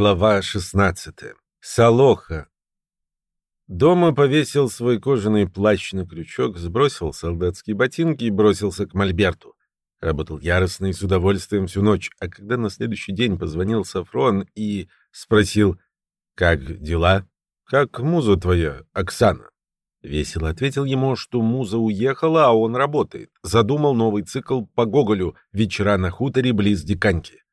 Глава 16. Салоха. Дома повесил свой кожаный плащ на крючок, сбросил солдатские ботинки и бросился к Мольберту. Работал яростно и с удовольствием всю ночь, а когда на следующий день позвонил Сафрон и спросил, «Как дела? Как муза твоя, Оксана?» Весело ответил ему, что муза уехала, а он работает. Задумал новый цикл по Гоголю «Вечера на хуторе близ Диканьки».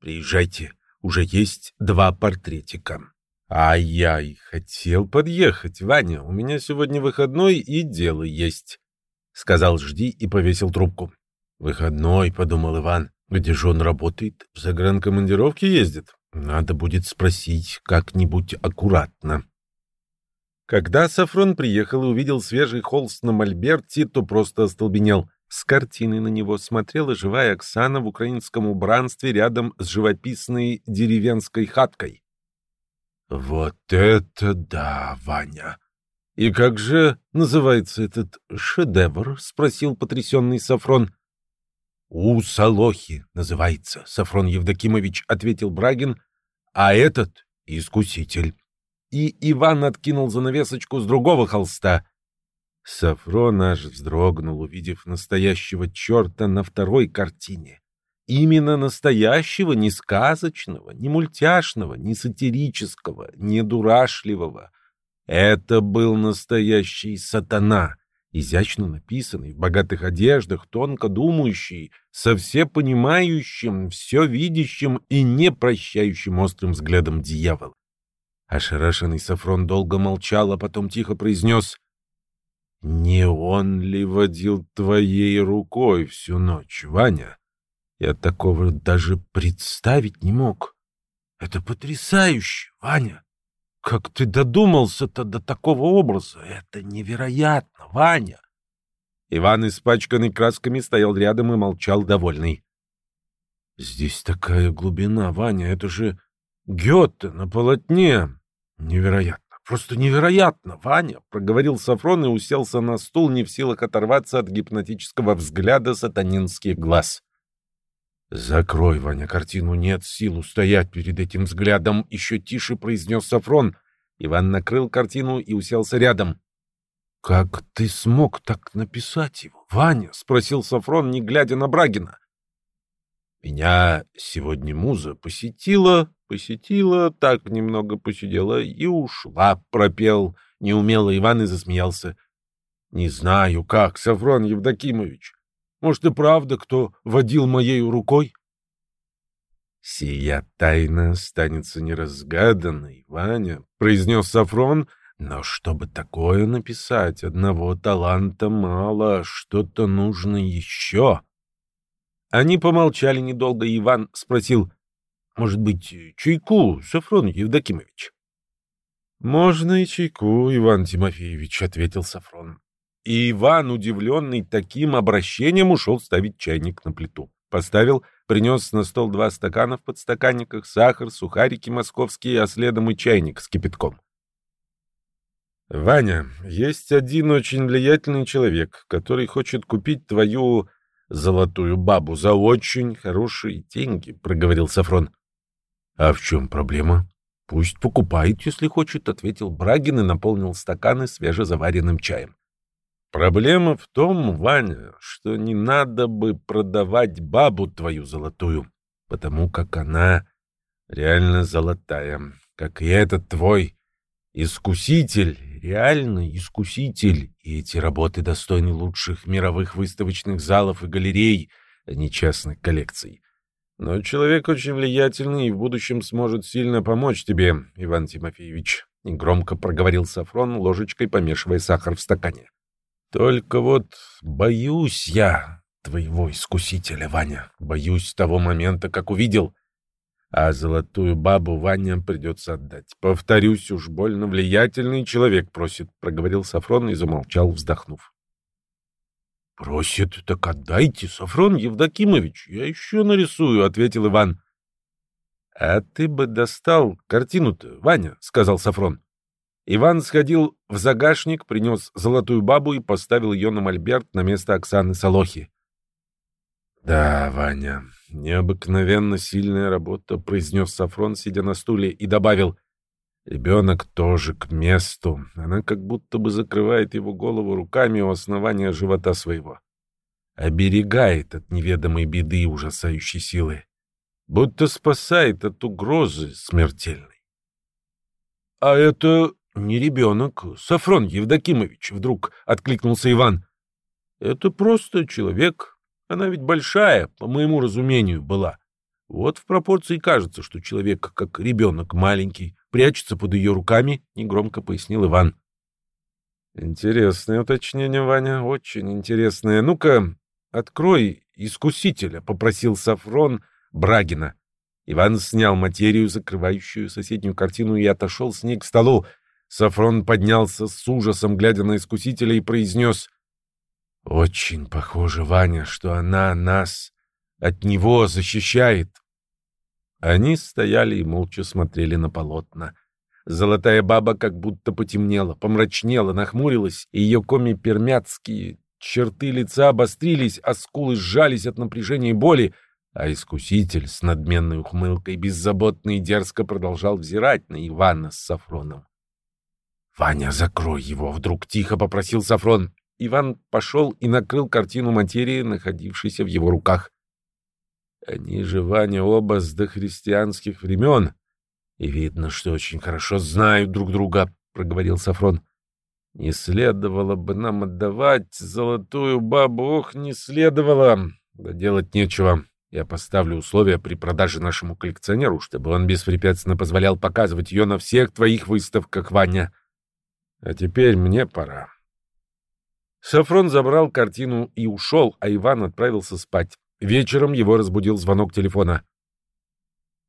«Приезжайте, уже есть два портретика». «А я и хотел подъехать, Ваня. У меня сегодня выходной и дело есть», — сказал «жди» и повесил трубку. «Выходной», — подумал Иван. «Где же он работает? В загранкомандировке ездит? Надо будет спросить как-нибудь аккуратно». Когда Сафрон приехал и увидел свежий холст на мольберте, то просто остолбенел. С картины на него смотрела живая Оксана в украинском убранстве рядом с живописной деревенской хаткой. «Вот это да, Ваня!» «И как же называется этот шедевр?» — спросил потрясенный Сафрон. «У Солохи называется, Сафрон Евдокимович», — ответил Брагин, — «а этот — искуситель» и Иван откинул занавесочку с другого холста. Сафрон аж вздрогнул, увидев настоящего черта на второй картине. Именно настоящего, не сказочного, не мультяшного, не сатирического, не дурашливого. Это был настоящий сатана, изящно написанный, в богатых одеждах, тонко думающий, со всепонимающим, все видящим и не прощающим острым взглядом дьявол. Ошарашенный Сафрон долго молчал, а потом тихо произнес «Не он ли водил твоей рукой всю ночь, Ваня? Я такого даже представить не мог. Это потрясающе, Ваня! Как ты додумался-то до такого образа? Это невероятно, Ваня!» Иван, испачканный красками, стоял рядом и молчал довольный. «Здесь такая глубина, Ваня, это же Гёте на полотне!» Невероятно, просто невероятно, Ваня, проговорил Сафрон и уселся на стул, не в силах оторваться от гипнотического взгляда сатанинских глаз. Закрой, Ваня, картину, нет сил устоять перед этим взглядом, еще тише произнес Сафрон. Иван накрыл картину и уселся рядом. Как ты смог так написать его, Ваня? спросил Сафрон, не глядя на Брагина. Меня сегодня муза посетила, посетила, так немного посидела и ушла, пропел неумело Иван и засмеялся. Не знаю, как, Сафрон Евдокимович. Может, и правда, кто водил моей рукой? Сия тайна останется неразгаданной, Ваня, произнес Сафрон, но чтобы такое написать, одного таланта мало, что-то нужно еще. Они помолчали недолго, и Иван спросил, «Может быть, чайку, Сафрон Евдокимович?» «Можно и чайку, Иван Тимофеевич», — ответил Сафрон. И Иван, удивленный таким обращением, ушел ставить чайник на плиту. Поставил, принес на стол два стакана в подстаканниках, сахар, сухарики московские, а следом и чайник с кипятком. «Ваня, есть один очень влиятельный человек, который хочет купить твою золотую бабу за очень хорошие деньги, — проговорил Сафрон. — А в чем проблема? — Пусть покупает, если хочет, — ответил Брагин и наполнил стаканы свежезаваренным чаем. — Проблема в том, Ваня, что не надо бы продавать бабу твою золотую, потому как она реально золотая, как и этот твой искуситель реальный искуситель, и эти работы достойны лучших мировых выставочных залов и галерей, а не частных коллекций. Но человек очень влиятельный и в будущем сможет сильно помочь тебе, Иван Тимофеевич, — негромко проговорил Сафрон, ложечкой помешивая сахар в стакане. Только вот боюсь я твоего искусителя, Ваня, боюсь того момента, как увидел — а золотую бабу Ваня придется отдать. Повторюсь, уж больно влиятельный человек просит, — проговорил Сафрон и замолчал, вздохнув. — Просит, так отдайте, Сафрон Евдокимович, я еще нарисую, — ответил Иван. — А ты бы достал картину-то, Ваня, — сказал Сафрон. Иван сходил в загашник, принес золотую бабу и поставил ее на мольберт на место Оксаны Солохи. — Да, Ваня, необыкновенно сильная работа», — произнес Сафрон, сидя на стуле, и добавил, «Ребенок тоже к месту. Она как будто бы закрывает его голову руками у основания живота своего. Оберегает от неведомой беды ужасающей силы. Будто спасает от угрозы смертельной». «А это не ребенок, Сафрон Евдокимович», — вдруг откликнулся Иван. «Это просто человек, она ведь большая, по моему разумению, была. Вот в пропорции кажется, что человек, как ребенок маленький, прячется под ее руками, — негромко пояснил Иван. Интересное уточнение, Ваня, очень интересное. Ну-ка, открой искусителя, — попросил Сафрон Брагина. Иван снял материю, закрывающую соседнюю картину, и отошел с ней к столу. Сафрон поднялся с ужасом, глядя на искусителя, и произнес — очень похоже, Ваня, что она нас от него защищает. Они стояли и молча смотрели на полотна. Золотая баба как будто потемнела, помрачнела, нахмурилась, и ее коми-пермяцкие черты лица обострились, а скулы сжались от напряжения и боли, а искуситель с надменной ухмылкой беззаботно и дерзко продолжал взирать на Ивана с Сафроном. «Ваня, закрой его!» — вдруг тихо попросил Сафрон. Иван пошел и накрыл картину материи, находившейся в его руках. Они же, Ваня, оба с дохристианских времен. И видно, что очень хорошо знают друг друга, — проговорил Сафрон. Не следовало бы нам отдавать золотую бабу, ох, не следовало. Да делать нечего. Я поставлю условия при продаже нашему коллекционеру, чтобы он беспрепятственно позволял показывать ее на всех твоих выставках, Ваня. А теперь мне пора. Сафрон забрал картину и ушел, а Иван отправился спать. Вечером его разбудил звонок телефона.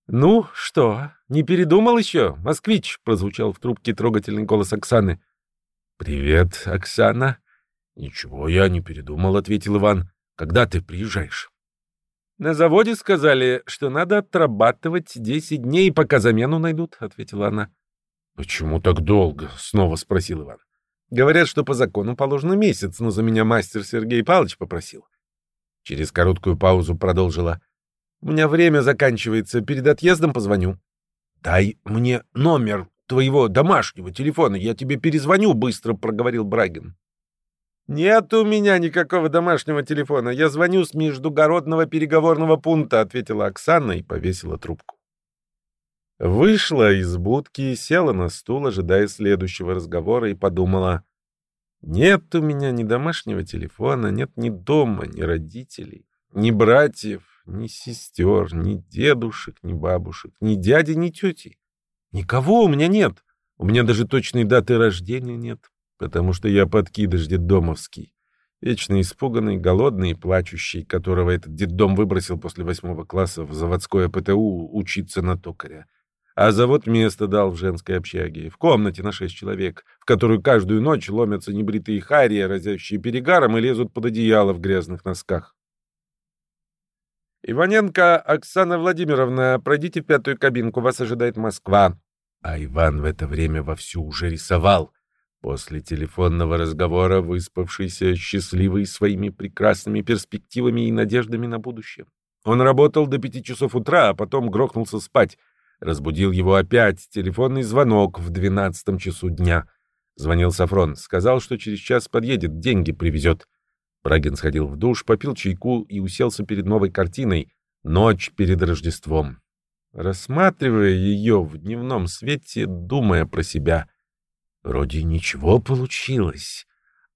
«Ну что, не передумал еще, москвич?» — прозвучал в трубке трогательный голос Оксаны. «Привет, Оксана». «Ничего я не передумал», — ответил Иван. «Когда ты приезжаешь?» «На заводе сказали, что надо отрабатывать десять дней, пока замену найдут», — ответила она. «Почему так долго?» — снова спросил Иван. Говорят, что по закону положено месяц, но за меня мастер Сергей Павлович попросил. Через короткую паузу продолжила. У меня время заканчивается, перед отъездом позвоню. Дай мне номер твоего домашнего телефона, я тебе перезвоню, быстро проговорил Брагин. «Нет у меня никакого домашнего телефона. Я звоню с междугородного переговорного пункта», — ответила Оксана и повесила трубку. Вышла из будки, села на стул, ожидая следующего разговора, и подумала, «Нет у меня ни домашнего телефона, нет ни дома, ни родителей, ни братьев, ни сестер, ни дедушек, ни бабушек, ни дяди, ни тети. Никого у меня нет. У меня даже точной даты рождения нет, потому что я подкидыш детдомовский, вечно испуганный, голодный и плачущий, которого этот детдом выбросил после восьмого класса в заводское ПТУ учиться на токаря а завод место дал в женской общаге, в комнате на шесть человек, в которую каждую ночь ломятся небритые хария, разящие перегаром, и лезут под одеяло в грязных носках. «Иваненко Оксана Владимировна, пройдите в пятую кабинку, вас ожидает Москва». А Иван в это время вовсю уже рисовал. После телефонного разговора, выспавшийся, счастливый своими прекрасными перспективами и надеждами на будущее. Он работал до пяти часов утра, а потом грохнулся спать — Разбудил его опять телефонный звонок в двенадцатом часу дня. Звонил Сафрон, сказал, что через час подъедет, деньги привезет. Брагин сходил в душ, попил чайку и уселся перед новой картиной «Ночь перед Рождеством». Рассматривая ее в дневном свете, думая про себя, вроде ничего получилось,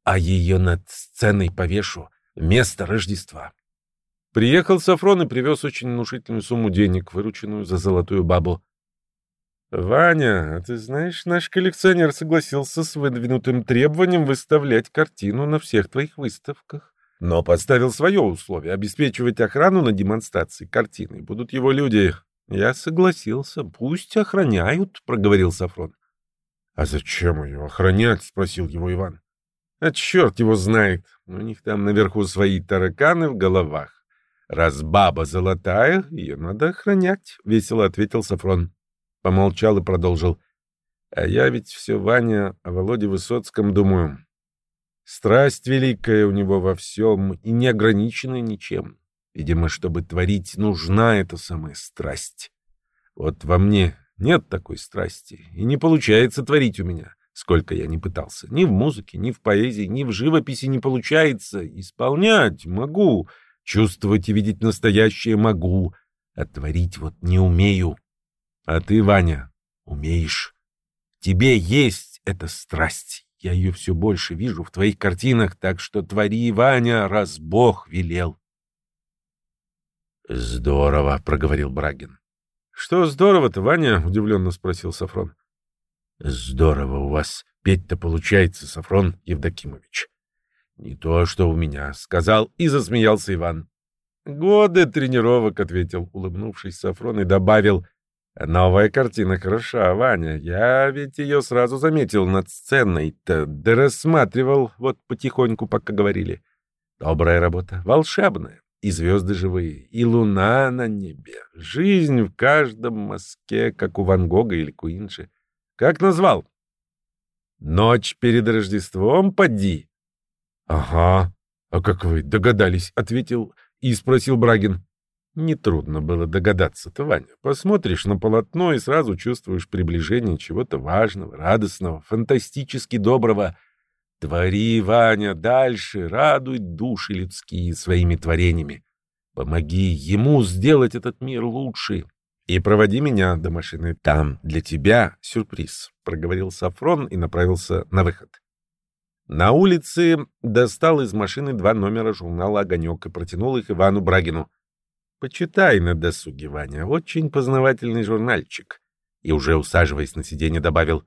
а ее над сценой повешу вместо Рождества. Приехал Сафрон и привез очень внушительную сумму денег, вырученную за золотую бабу. «Ваня, а ты знаешь, наш коллекционер согласился с выдвинутым требованием выставлять картину на всех твоих выставках, но подставил свое условие — обеспечивать охрану на демонстрации картины. Будут его люди. Я согласился. Пусть охраняют», — проговорил Сафрон. «А зачем ее охранять?» — спросил его Иван. «А черт его знает. У них там наверху свои тараканы в головах. «Раз баба золотая, ее надо охранять», — весело ответил Сафрон. Помолчал и продолжил. «А я ведь все, Ваня, о Володе Высоцком думаю. Страсть великая у него во всем и не ограничена ничем. Видимо, чтобы творить, нужна эта самая страсть. Вот во мне нет такой страсти, и не получается творить у меня, сколько я не пытался. Ни в музыке, ни в поэзии, ни в живописи не получается. Исполнять могу, чувствовать и видеть настоящее могу, а творить вот не умею. А ты, Ваня, умеешь. Тебе есть эта страсть. Я ее все больше вижу в твоих картинах, так что твори, Ваня, раз Бог велел. «Здорово», — проговорил Брагин. «Что здорово-то, Ваня?» — удивленно спросил Сафрон. «Здорово у вас петь-то получается, Сафрон Евдокимович». «Не то, что у меня», — сказал и засмеялся Иван. «Годы тренировок», — ответил, улыбнувшись Сафрон, и добавил, «Новая картина хороша, Ваня. Я ведь ее сразу заметил над сценой-то, да рассматривал вот потихоньку, пока говорили. Добрая работа, волшебная и звезды живые, и луна на небе. Жизнь в каждом мазке, как у Ван Гога или Куинджи. Как назвал? Ночь перед Рождеством, поди. — Ага. А как вы догадались? — ответил и спросил Брагин. Нетрудно было догадаться-то, Ваня. Посмотришь на полотно и сразу чувствуешь приближение чего-то важного, радостного, фантастически доброго. Твори, Ваня, дальше, радуй души людские своими творениями. Помоги ему сделать этот мир лучше. И проводи меня до машины. Там для тебя сюрприз, — проговорил Сафрон и направился на выход. На улице достал из машины два номера журнала «Огонек» и протянул их Ивану Брагину. «Почитай на досуге, Ваня, очень познавательный журнальчик». И уже усаживаясь на сиденье добавил,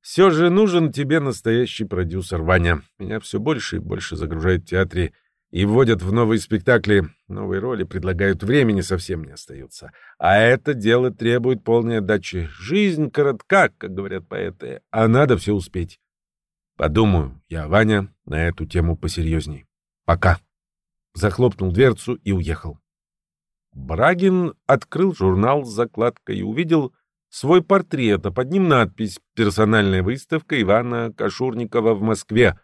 все же нужен тебе настоящий продюсер, Ваня. Меня все больше и больше загружают в театре и вводят в новые спектакли. Новые роли предлагают, времени совсем не остается. А это дело требует полной отдачи. Жизнь коротка, как говорят поэты, а надо все успеть. Подумаю я, Ваня, на эту тему посерьезней. Пока. Захлопнул дверцу и уехал. Брагин открыл журнал с закладкой и увидел свой портрет, а под ним надпись «Персональная выставка Ивана Кашурникова в Москве».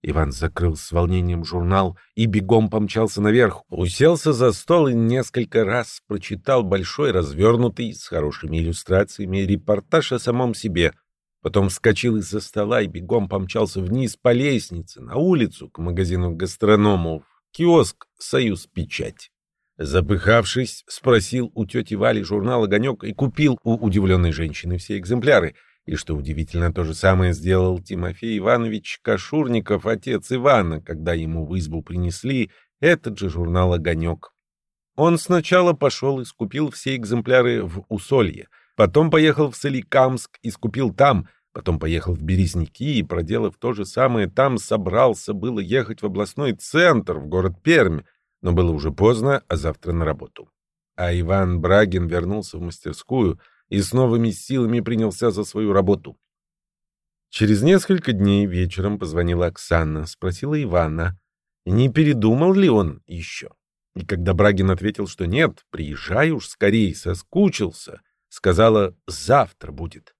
Иван закрыл с волнением журнал и бегом помчался наверх, уселся за стол и несколько раз прочитал большой развернутый с хорошими иллюстрациями репортаж о самом себе. Потом вскочил из-за стола и бегом помчался вниз по лестнице, на улицу, к магазину гастроному, в киоск «Союз Печать». Запыхавшись, спросил у тети Вали журнал «Огонек» и купил у удивленной женщины все экземпляры. И, что удивительно, то же самое сделал Тимофей Иванович Кашурников, отец Ивана, когда ему в избу принесли этот же журнал «Огонек». Он сначала пошел и скупил все экземпляры в Усолье, потом поехал в Соликамск и скупил там, потом поехал в Березники и, проделав то же самое, там собрался было ехать в областной центр, в город Пермь, но было уже поздно, а завтра на работу. А Иван Брагин вернулся в мастерскую и с новыми силами принялся за свою работу. Через несколько дней вечером позвонила Оксана, спросила Ивана, не передумал ли он еще. И когда Брагин ответил, что нет, приезжай уж скорее, соскучился, сказала, завтра будет.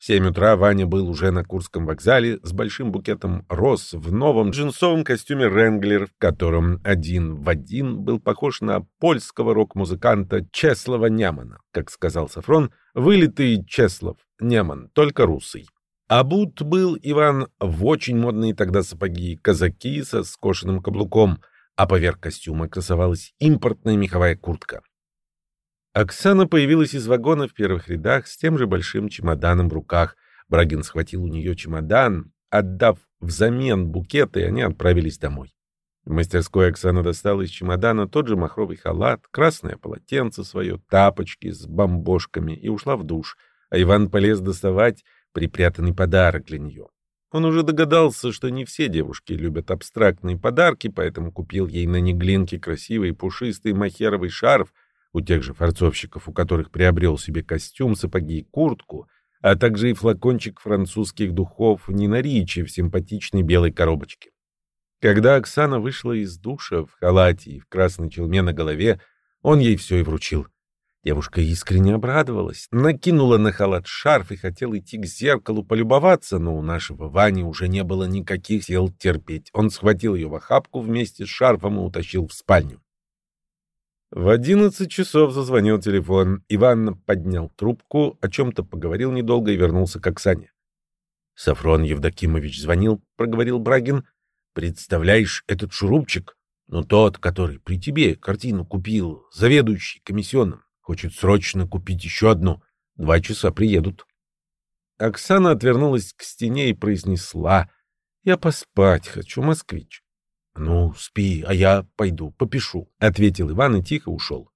В семь утра Ваня был уже на Курском вокзале с большим букетом роз в новом джинсовом костюме «Ренглер», в котором один в один был похож на польского рок-музыканта Чеслова Нямана, как сказал Сафрон, вылитый Чеслов Няман, только русый. Абут был Иван в очень модные тогда сапоги казаки со скошенным каблуком, а поверх костюма красовалась импортная меховая куртка. Оксана появилась из вагона в первых рядах с тем же большим чемоданом в руках. Брагин схватил у нее чемодан, отдав взамен букет, и они отправились домой. В мастерской Оксана достала из чемодана тот же махровый халат, красное полотенце свое, тапочки с бомбошками и ушла в душ, а Иван полез доставать припрятанный подарок для нее. Он уже догадался, что не все девушки любят абстрактные подарки, поэтому купил ей на неглинке красивый пушистый махеровый шарф у тех же фарцовщиков, у которых приобрел себе костюм, сапоги и куртку, а также и флакончик французских духов Нина Ричи в симпатичной белой коробочке. Когда Оксана вышла из душа в халате и в красной челме на голове, он ей все и вручил. Девушка искренне обрадовалась, накинула на халат шарф и хотела идти к зеркалу полюбоваться, но у нашего Вани уже не было никаких сил терпеть. Он схватил ее в охапку вместе с шарфом и утащил в спальню. В одиннадцать часов зазвонил телефон. Иван поднял трубку, о чем-то поговорил недолго и вернулся к Оксане. Сафрон Евдокимович звонил, проговорил Брагин. Представляешь, этот шурупчик, ну тот, который при тебе картину купил, заведующий комиссионным, хочет срочно купить еще одну. Два часа приедут. Оксана отвернулась к стене и произнесла. «Я поспать хочу, москвич». «Ну, спи, а я пойду, попишу», — ответил Иван и тихо ушел.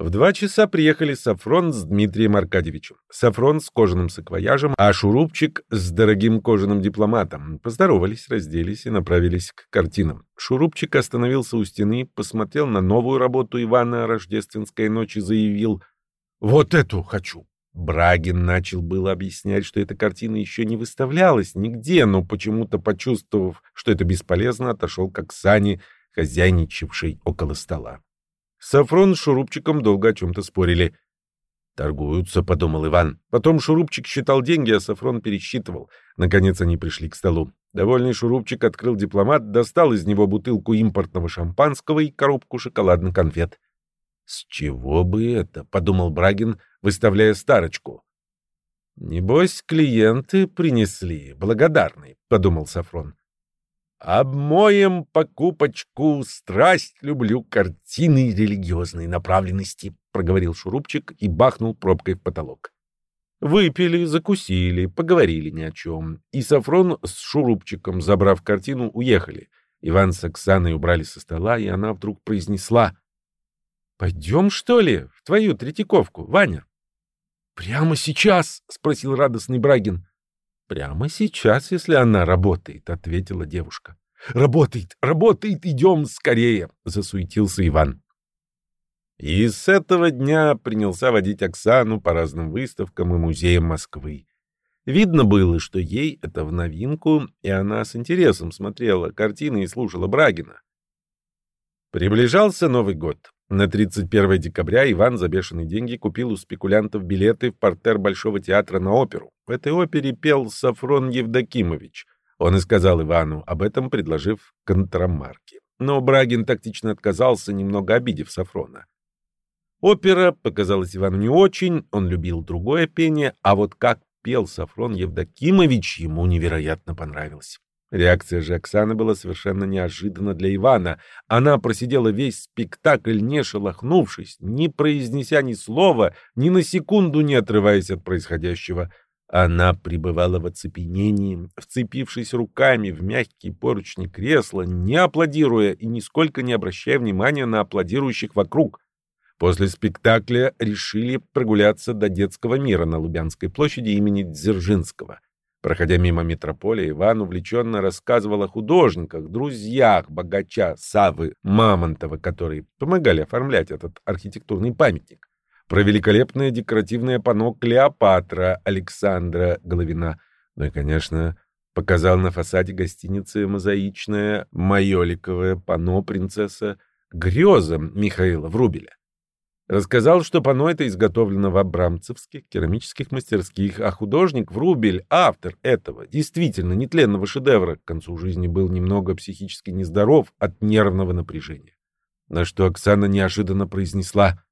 В два часа приехали Сафрон с Дмитрием Аркадьевичем. Сафрон с кожаным саквояжем, а Шурупчик с дорогим кожаным дипломатом. Поздоровались, разделись и направились к картинам. Шурупчик остановился у стены, посмотрел на новую работу Ивана «Рождественская ночь» и заявил «Вот эту хочу». Брагин начал было объяснять, что эта картина еще не выставлялась нигде, но почему-то, почувствовав, что это бесполезно, отошел к Оксане, хозяйничавшей около стола. Сафрон с Шурупчиком долго о чем-то спорили. «Торгуются», — подумал Иван. Потом Шурупчик считал деньги, а Сафрон пересчитывал. Наконец они пришли к столу. Довольный Шурупчик открыл дипломат, достал из него бутылку импортного шампанского и коробку шоколадных конфет. «С чего бы это?» — подумал Брагин, выставляя старочку. «Небось, клиенты принесли, благодарный», — подумал Сафрон. «Обмоем покупочку, страсть люблю картины религиозной направленности», — проговорил Шурупчик и бахнул пробкой в потолок. Выпили, закусили, поговорили ни о чем. И Сафрон с Шурупчиком, забрав картину, уехали. Иван с Оксаной убрали со стола, и она вдруг произнесла. «Пойдем, что ли, в твою Третьяковку, Ваня?» «Прямо сейчас?» — спросил радостный Брагин. «Прямо сейчас, если она работает», — ответила девушка. «Работает, работает, идем скорее!» — засуетился Иван. И с этого дня принялся водить Оксану по разным выставкам и музеям Москвы. Видно было, что ей это в новинку, и она с интересом смотрела картины и слушала Брагина. Приближался Новый год. На 31 декабря Иван за бешеные деньги купил у спекулянтов билеты в портер Большого театра на оперу. В этой опере пел Сафрон Евдокимович. Он и сказал Ивану об этом, предложив контрамарки. Но Брагин тактично отказался, немного обидев Сафрона. Опера показалась Ивану не очень, он любил другое пение, а вот как пел Сафрон Евдокимович, ему невероятно понравилось. Реакция же Оксаны была совершенно неожиданна для Ивана. Она просидела весь спектакль, не шелохнувшись, не произнеся ни слова, ни на секунду не отрываясь от происходящего. Она пребывала в оцепенении, вцепившись руками в мягкие поручни кресла, не аплодируя и нисколько не обращая внимания на аплодирующих вокруг. После спектакля решили прогуляться до детского мира на Лубянской площади имени Дзержинского — Проходя мимо метрополя, Иван увлеченно рассказывал о художниках, друзьях богача Савы Мамонтова, которые помогали оформлять этот архитектурный памятник, про великолепное декоративное панно Клеопатра Александра Головина, ну и, конечно, показал на фасаде гостиницы мозаичное майоликовое панно принцесса Греза Михаила Врубеля. Рассказал, что панно это изготовлено в абрамцевских керамических мастерских, а художник Врубель, автор этого действительно нетленного шедевра, к концу жизни был немного психически нездоров от нервного напряжения. На что Оксана неожиданно произнесла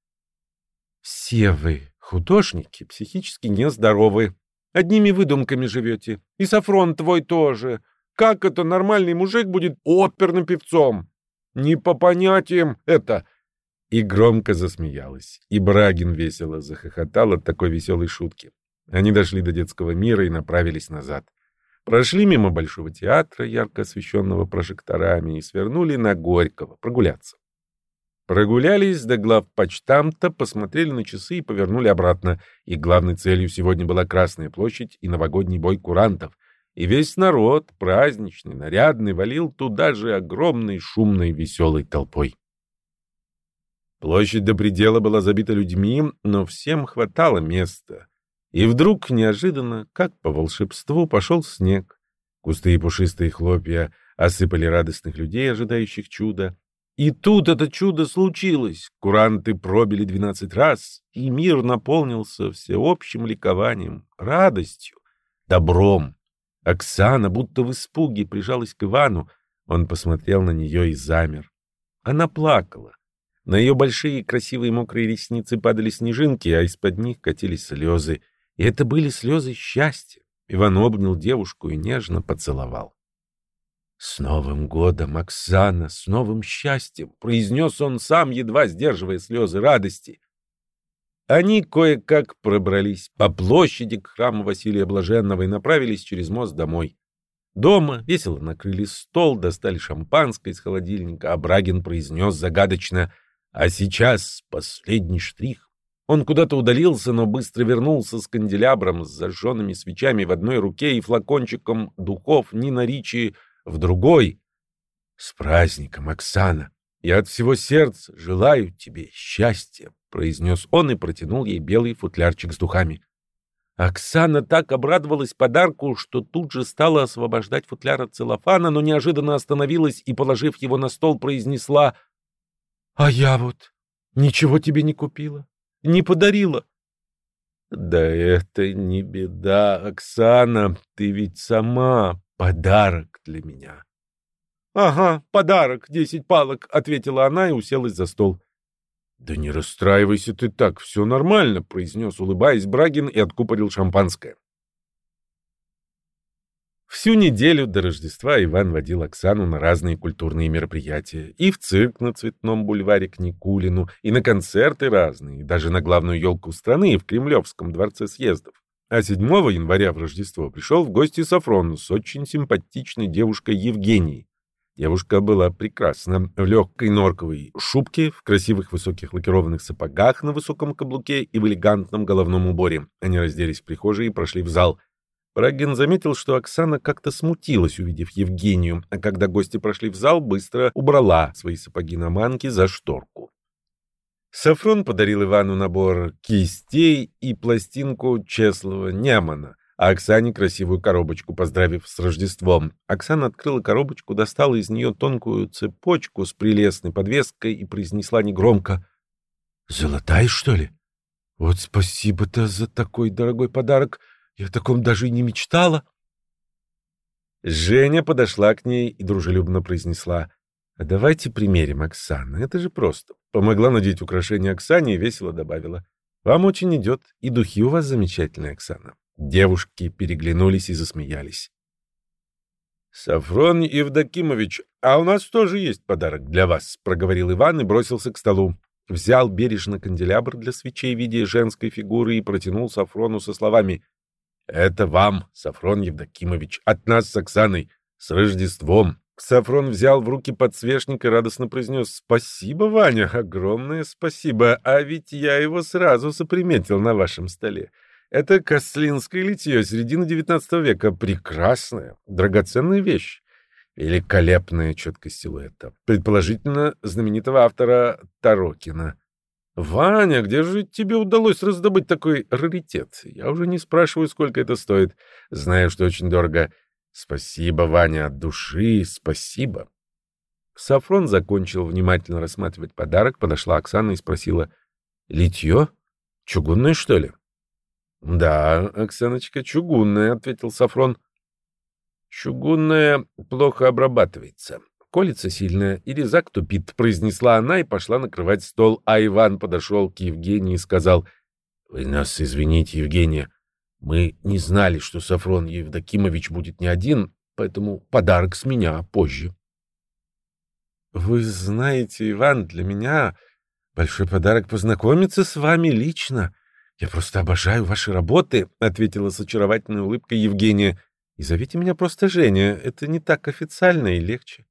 «Все вы, художники, психически нездоровы. Одними выдумками живете. И Сафрон твой тоже. Как это нормальный мужик будет оперным певцом? Не по понятиям это...» и громко засмеялась. И Брагин весело захохотал от такой веселой шутки. Они дошли до детского мира и направились назад. Прошли мимо Большого театра, ярко освещенного прожекторами, и свернули на Горького прогуляться. Прогулялись до главпочтамта, посмотрели на часы и повернули обратно. И главной целью сегодня была Красная площадь и новогодний бой курантов. И весь народ, праздничный, нарядный, валил туда же огромной, шумной, веселой толпой. Площадь до предела была забита людьми, но всем хватало места. И вдруг, неожиданно, как по волшебству, пошел снег. Густые пушистые хлопья осыпали радостных людей, ожидающих чуда. И тут это чудо случилось. Куранты пробили двенадцать раз, и мир наполнился всеобщим ликованием, радостью, добром. Оксана, будто в испуге, прижалась к Ивану. Он посмотрел на нее и замер. Она плакала. На ее большие красивые мокрые ресницы падали снежинки, а из-под них катились слезы. И это были слезы счастья. Иван обнял девушку и нежно поцеловал. «С Новым годом, Оксана, с новым счастьем!» — произнес он сам, едва сдерживая слезы радости. Они кое-как пробрались по площади к храму Василия Блаженного и направились через мост домой. Дома весело накрыли стол, достали шампанское из холодильника, а Брагин произнес загадочно — а сейчас последний штрих. Он куда-то удалился, но быстро вернулся с канделябром, с зажженными свечами в одной руке и флакончиком духов Нина Ричи в другой. «С праздником, Оксана! Я от всего сердца желаю тебе счастья!» — произнес он и протянул ей белый футлярчик с духами. Оксана так обрадовалась подарку, что тут же стала освобождать футляр от целлофана, но неожиданно остановилась и, положив его на стол, произнесла — а я вот ничего тебе не купила, не подарила. Да это не беда, Оксана, ты ведь сама подарок для меня. Ага, подарок, десять палок, ответила она и уселась за стол. Да не расстраивайся ты так, все нормально, произнес, улыбаясь Брагин и откупорил шампанское. Всю неделю до Рождества Иван водил Оксану на разные культурные мероприятия. И в цирк на Цветном бульваре к Никулину, и на концерты разные, и даже на главную елку страны в Кремлевском дворце съездов. А 7 января в Рождество пришел в гости Сафрон с очень симпатичной девушкой Евгенией. Девушка была прекрасна в легкой норковой шубке, в красивых высоких лакированных сапогах на высоком каблуке и в элегантном головном уборе. Они разделись в прихожей и прошли в зал — Брагин заметил, что Оксана как-то смутилась, увидев Евгению, а когда гости прошли в зал, быстро убрала свои сапоги на манке за шторку. Сафрон подарил Ивану набор кистей и пластинку Чеслова Нямана, а Оксане красивую коробочку, поздравив с Рождеством. Оксана открыла коробочку, достала из нее тонкую цепочку с прелестной подвеской и произнесла негромко «Золотая, что ли? Вот спасибо-то за такой дорогой подарок!» Я о таком даже и не мечтала. Женя подошла к ней и дружелюбно произнесла. «А давайте примерим, Оксана. Это же просто». Помогла надеть украшение Оксане и весело добавила. «Вам очень идет, и духи у вас замечательные, Оксана». Девушки переглянулись и засмеялись. «Сафрон Евдокимович, а у нас тоже есть подарок для вас», — проговорил Иван и бросился к столу. Взял бережно канделябр для свечей в виде женской фигуры и протянул Сафрону со словами это вам, Сафрон Евдокимович, от нас с Оксаной, с Рождеством. Сафрон взял в руки подсвечник и радостно произнес «Спасибо, Ваня, огромное спасибо, а ведь я его сразу заприметил на вашем столе. Это кослинское литье середины XIX века, прекрасная, драгоценная вещь, великолепная четкость силуэта, предположительно знаменитого автора Тарокина». «Ваня, где же тебе удалось раздобыть такой раритет? Я уже не спрашиваю, сколько это стоит. Знаю, что очень дорого. Спасибо, Ваня, от души спасибо». Сафрон закончил внимательно рассматривать подарок, подошла Оксана и спросила, «Литье? Чугунное, что ли?» «Да, Оксаночка, чугунное», — ответил Сафрон. «Чугунное плохо обрабатывается колется сильно, и резак тупит», — произнесла она и пошла накрывать стол, а Иван подошел к Евгении и сказал, «Вы нас извините, Евгения, мы не знали, что Сафрон Евдокимович будет не один, поэтому подарок с меня позже». «Вы знаете, Иван, для меня большой подарок познакомиться с вами лично. Я просто обожаю ваши работы», — ответила с очаровательной улыбкой Евгения. «И зовите меня просто Женя, это не так официально и легче».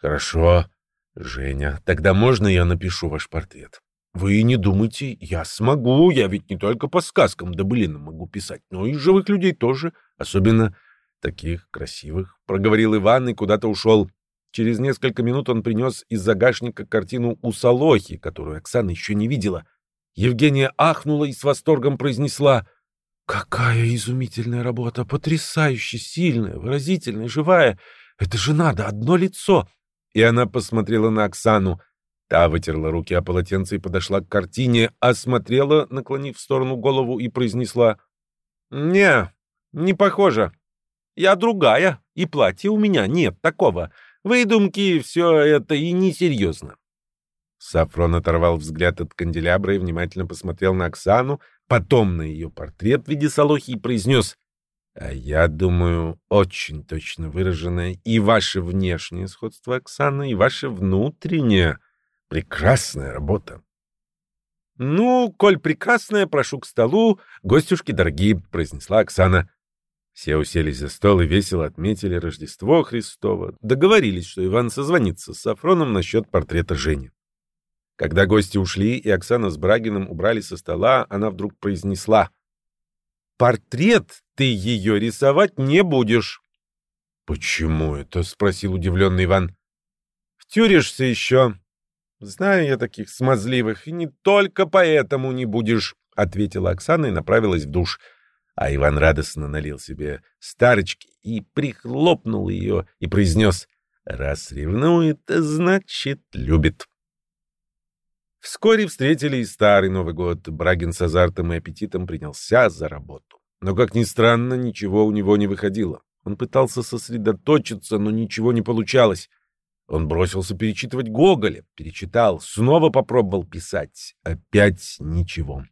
Хорошо, Женя, тогда можно я напишу ваш портрет? Вы не думайте, я смогу, я ведь не только по сказкам да былинам могу писать, но и живых людей тоже, особенно таких красивых, проговорил Иван и куда-то ушел. Через несколько минут он принес из загашника картину у Солохи, которую Оксана еще не видела. Евгения ахнула и с восторгом произнесла «Какая изумительная работа! Потрясающе сильная, выразительная, живая! Это же надо, одно лицо! И она посмотрела на Оксану. Та вытерла руки о полотенце и подошла к картине, осмотрела, наклонив в сторону голову, и произнесла. «Не, не похоже. Я другая, и платья у меня нет такого. Выдумки, все это и несерьезно». Сафрон оторвал взгляд от канделябра и внимательно посмотрел на Оксану, потом на ее портрет в виде Солохи и произнес «А я думаю, очень точно выраженное и ваше внешнее сходство, Оксана, и ваше внутреннее. Прекрасная работа». «Ну, коль прекрасная, прошу к столу, гостюшки дорогие», — произнесла Оксана. Все уселись за стол и весело отметили Рождество Христово. Договорились, что Иван созвонится с Сафроном насчет портрета Жени. Когда гости ушли и Оксана с Брагиным убрали со стола, она вдруг произнесла. «Портрет ты ее рисовать не будешь». «Почему это?» — спросил удивленный Иван. «Втюришься еще». «Знаю я таких смазливых, и не только поэтому не будешь», — ответила Оксана и направилась в душ. А Иван радостно налил себе старочки и прихлопнул ее и произнес «Раз ревнует, значит, любит». Вскоре встретили и старый Новый год. Брагин с азартом и аппетитом принялся за работу. Но, как ни странно, ничего у него не выходило. Он пытался сосредоточиться, но ничего не получалось. Он бросился перечитывать Гоголя, перечитал, снова попробовал писать. Опять ничего.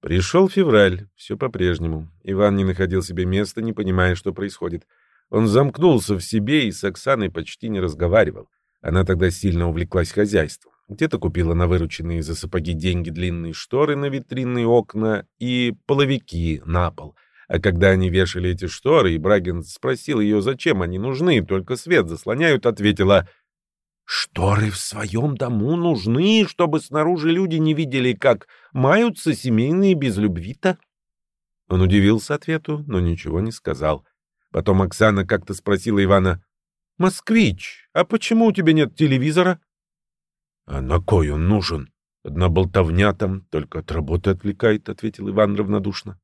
Пришел февраль, все по-прежнему. Иван не находил себе места, не понимая, что происходит. Он замкнулся в себе и с Оксаной почти не разговаривал. Она тогда сильно увлеклась хозяйством. Где-то купила на вырученные за сапоги деньги длинные шторы на витринные окна и половики на пол. А когда они вешали эти шторы, и Брагин спросил ее, зачем они нужны, только свет заслоняют, ответила «Шторы в своем дому нужны, чтобы снаружи люди не видели, как маются семейные без любви-то». Он удивился ответу, но ничего не сказал. Потом Оксана как-то спросила Ивана, «Москвич, а почему у тебя нет телевизора?» — А на кой он нужен? Одна болтовня там, только от работы отвлекает, — ответил Иван равнодушно.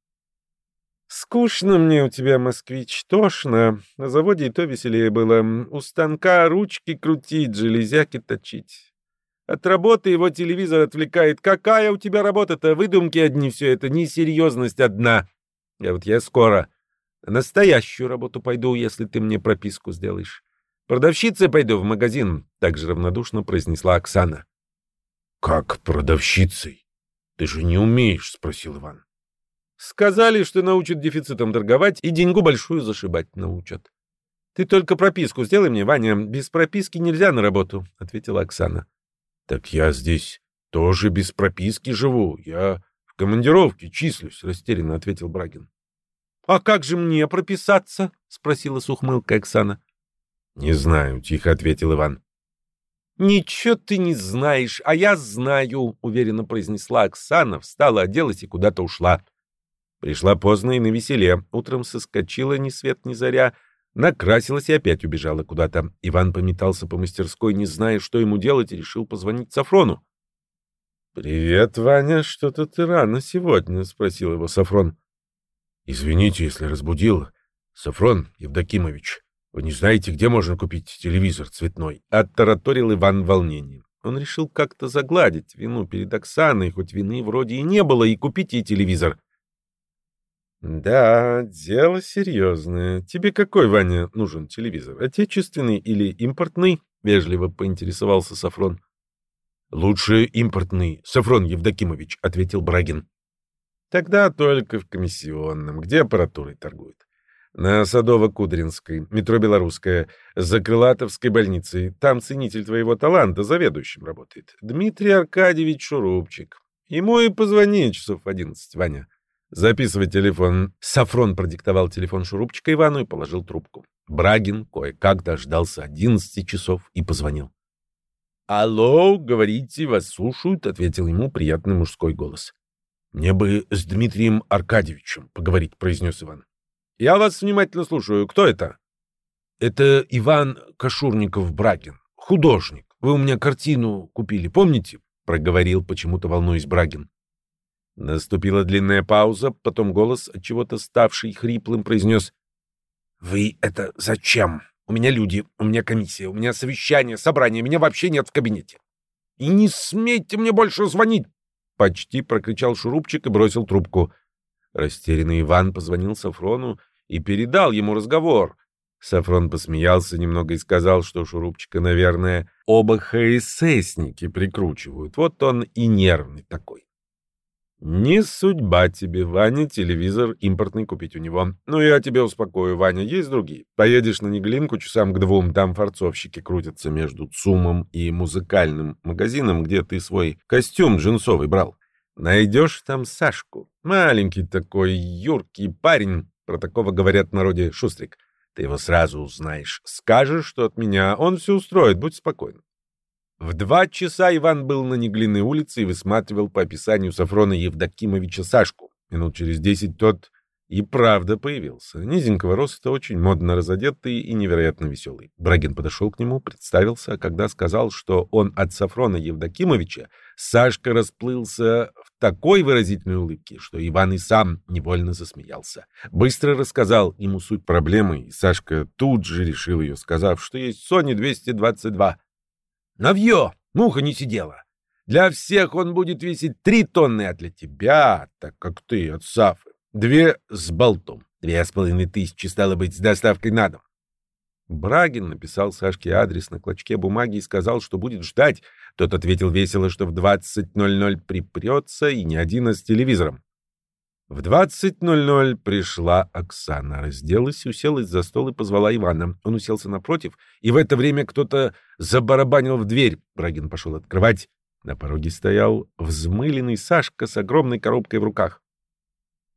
— Скучно мне у тебя, москвич, тошно. На заводе и то веселее было. У станка ручки крутить, железяки точить. От работы его телевизор отвлекает. Какая у тебя работа-то? Выдумки одни все это, несерьезность одна. А вот я скоро на настоящую работу пойду, если ты мне прописку сделаешь. «Продавщицей пойду в магазин», — также равнодушно произнесла Оксана. «Как продавщицей? Ты же не умеешь», — спросил Иван. «Сказали, что научат дефицитом торговать и деньгу большую зашибать научат». «Ты только прописку сделай мне, Ваня. Без прописки нельзя на работу», — ответила Оксана. «Так я здесь тоже без прописки живу. Я в командировке числюсь», — растерянно ответил Брагин. «А как же мне прописаться?» — спросила с ухмылкой Оксана. «Не знаю», — тихо ответил Иван. «Ничего ты не знаешь, а я знаю», — уверенно произнесла Оксана, встала, оделась и куда-то ушла. Пришла поздно и навеселе. Утром соскочила ни свет ни заря, накрасилась и опять убежала куда-то. Иван пометался по мастерской, не зная, что ему делать, и решил позвонить Сафрону. «Привет, Ваня, что-то ты рано сегодня», — спросил его Сафрон. «Извините, если разбудил. Сафрон Евдокимович, вы не знаете, где можно купить телевизор цветной? Оттараторил Иван в волнении. Он решил как-то загладить вину перед Оксаной, хоть вины вроде и не было, и купить ей телевизор. «Да, дело серьезное. Тебе какой, Ваня, нужен телевизор? Отечественный или импортный?» — вежливо поинтересовался Сафрон. «Лучше импортный, Сафрон Евдокимович», — ответил Брагин. «Тогда только в комиссионном, где аппаратурой торгуют. На Садово-Кудринской, метро Белорусская, за Крылатовской больницей. Там ценитель твоего таланта заведующим работает. Дмитрий Аркадьевич Шурупчик. Ему и позвони часов в одиннадцать, Ваня. Записывай телефон. Сафрон продиктовал телефон Шурупчика Ивану и положил трубку. Брагин кое-как дождался одиннадцати часов и позвонил. «Алло, говорите, вас слушают», — ответил ему приятный мужской голос. «Мне бы с Дмитрием Аркадьевичем поговорить», — произнес Иван. Я вас внимательно слушаю. Кто это? Это Иван Кашурников-Брагин, художник. Вы у меня картину купили, помните? Проговорил почему-то волнуясь Брагин. Наступила длинная пауза, потом голос, от чего-то ставший хриплым, произнес. «Вы это зачем? У меня люди, у меня комиссия, у меня совещание, собрание, меня вообще нет в кабинете. И не смейте мне больше звонить!» Почти прокричал Шурупчик и бросил трубку. Растерянный Иван позвонил Сафрону и передал ему разговор. Сафрон посмеялся немного и сказал, что Шурупчика, наверное, оба ХССники прикручивают. Вот он и нервный такой. «Не судьба тебе, Ваня, телевизор импортный купить у него. Ну, я тебя успокою, Ваня, есть другие. Поедешь на Неглинку часам к двум, там форцовщики крутятся между ЦУМом и музыкальным магазином, где ты свой костюм джинсовый брал. Найдешь там Сашку. Маленький такой, юркий парень, про такого говорят в народе шустрик. Ты его сразу узнаешь. Скажешь, что от меня, он все устроит, будь спокоен. В два часа Иван был на Неглиной улице и высматривал по описанию Сафрона Евдокимовича Сашку. Минут через десять тот и правда появился. Низенького роста, очень модно разодетый и невероятно веселый. Брагин подошел к нему, представился, а когда сказал, что он от Сафрона Евдокимовича, Сашка расплылся в такой выразительной улыбке, что Иван и сам невольно засмеялся. Быстро рассказал ему суть проблемы, и Сашка тут же решил ее, сказав, что есть Sony 222. Навье! Муха не сидела. Для всех он будет весить три тонны, а для тебя, так как ты от Сафы, две с болтом. Две с половиной тысячи, стало быть, с доставкой на дом. Брагин написал Сашке адрес на клочке бумаги и сказал, что будет ждать. Тот ответил весело, что в 20.00 припрется, и не один, а с телевизором. В 20.00 пришла Оксана, разделась, уселась за стол и позвала Ивана. Он уселся напротив, и в это время кто-то забарабанил в дверь. Брагин пошел открывать. На пороге стоял взмыленный Сашка с огромной коробкой в руках. —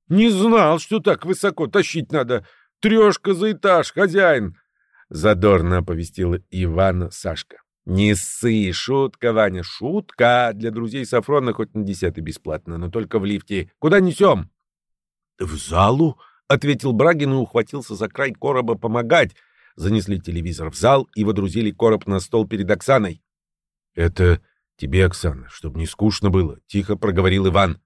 Не знал, что так высоко тащить надо. Трешка за этаж, хозяин! — задорно оповестил Ивана Сашка. — Не ссы, шутка, Ваня, шутка. Для друзей Сафрона хоть на десятый бесплатно, но только в лифте. Куда несем? — в залу, ответил Брагин и ухватился за край короба помогать. Занесли телевизор в зал и водрузили короб на стол перед Оксаной. Это тебе, Оксана, чтобы не скучно было, тихо проговорил Иван.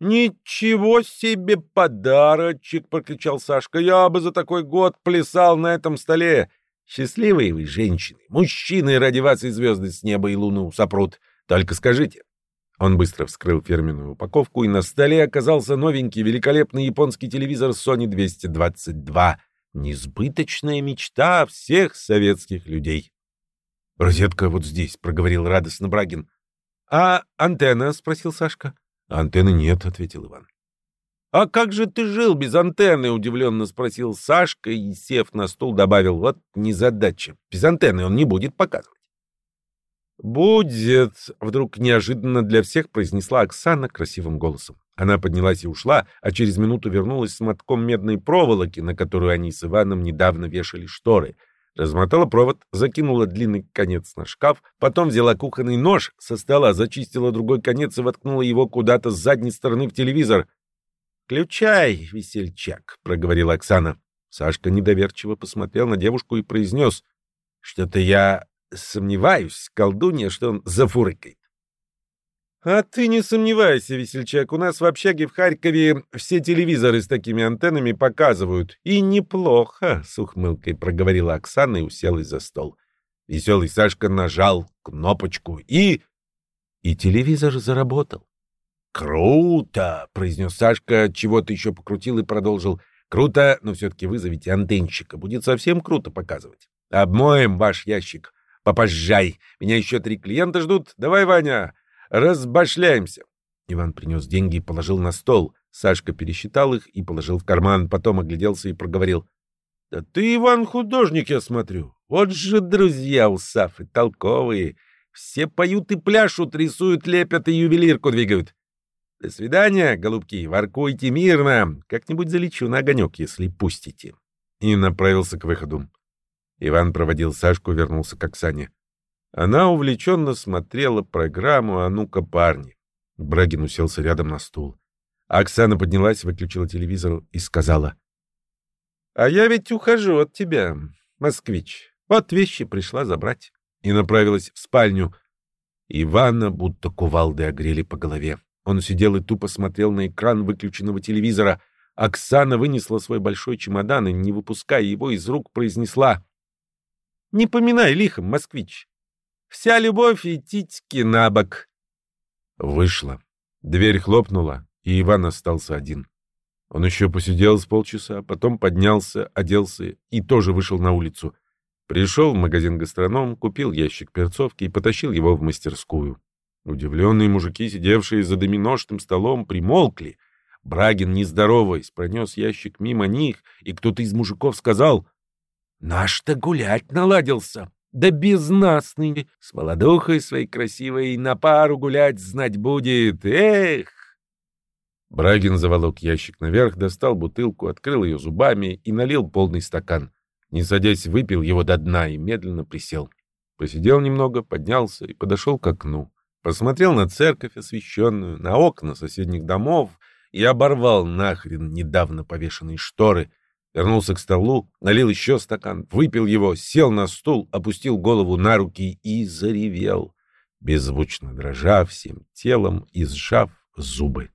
«Ничего себе подарочек!» — прокричал Сашка. «Я бы за такой год плясал на этом столе! Счастливые вы, женщины! Мужчины ради вас и звезды с неба и луну сопрут! Только скажите, он быстро вскрыл фирменную упаковку, и на столе оказался новенький великолепный японский телевизор Sony 222. Несбыточная мечта всех советских людей. «Розетка вот здесь», — проговорил радостно Брагин. «А антенна?» — спросил Сашка. «Антенны нет», — ответил Иван. «А как же ты жил без антенны?» — удивленно спросил Сашка и, сев на стул, добавил. «Вот незадача. Без антенны он не будет показывать». «Будет!» — вдруг неожиданно для всех произнесла Оксана красивым голосом. Она поднялась и ушла, а через минуту вернулась с мотком медной проволоки, на которую они с Иваном недавно вешали шторы. Размотала провод, закинула длинный конец на шкаф, потом взяла кухонный нож со стола, зачистила другой конец и воткнула его куда-то с задней стороны в телевизор. «Включай, весельчак», — проговорила Оксана. Сашка недоверчиво посмотрел на девушку и произнес, «Что-то я Сомневаюсь, колдунья, что он зафурыкает. А ты не сомневайся, весельчак, у нас в общаге в Харькове все телевизоры с такими антеннами показывают. И неплохо, — с ухмылкой проговорила Оксана и уселась за стол. Веселый Сашка нажал кнопочку и... И телевизор заработал. «Круто!» — произнес Сашка, чего-то еще покрутил и продолжил. «Круто, но все-таки вызовите антенщика. Будет совсем круто показывать. Обмоем ваш ящик. Попозжай. Меня еще три клиента ждут. Давай, Ваня, разбашляемся. Иван принес деньги и положил на стол. Сашка пересчитал их и положил в карман, потом огляделся и проговорил. — Да ты, Иван, художник, я смотрю. Вот же друзья у Сафы, толковые. Все поют и пляшут, рисуют, лепят и ювелирку двигают. До свидания, голубки, воркуйте мирно. Как-нибудь залечу на огонек, если пустите. И направился к выходу. Иван проводил Сашку вернулся к Оксане. Она увлеченно смотрела программу «А ну-ка, парни». Брагин уселся рядом на стул. Оксана поднялась, выключила телевизор и сказала. «А я ведь ухожу от тебя, москвич. Вот вещи пришла забрать». И направилась в спальню. Ивана будто кувалды огрели по голове. Он сидел и тупо смотрел на экран выключенного телевизора. Оксана вынесла свой большой чемодан и, не выпуская его из рук, произнесла не поминай лихом, москвич. Вся любовь и титьки на бок. Вышла. Дверь хлопнула, и Иван остался один. Он еще посидел с полчаса, потом поднялся, оделся и тоже вышел на улицу. Пришел в магазин гастроном, купил ящик перцовки и потащил его в мастерскую. Удивленные мужики, сидевшие за доминошным столом, примолкли. Брагин, нездороваясь, пронес ящик мимо них, и кто-то из мужиков сказал, «Наш-то гулять наладился, да без нас ныне, с молодухой своей красивой на пару гулять знать будет, эх!» Брагин заволок ящик наверх, достал бутылку, открыл ее зубами и налил полный стакан. Не садясь, выпил его до дна и медленно присел. Посидел немного, поднялся и подошел к окну. Посмотрел на церковь освященную, на окна соседних домов и оборвал нахрен недавно повешенные шторы. Вернулся к столу, налил еще стакан, выпил его, сел на стул, опустил голову на руки и заревел, беззвучно дрожа всем телом и сжав зубы.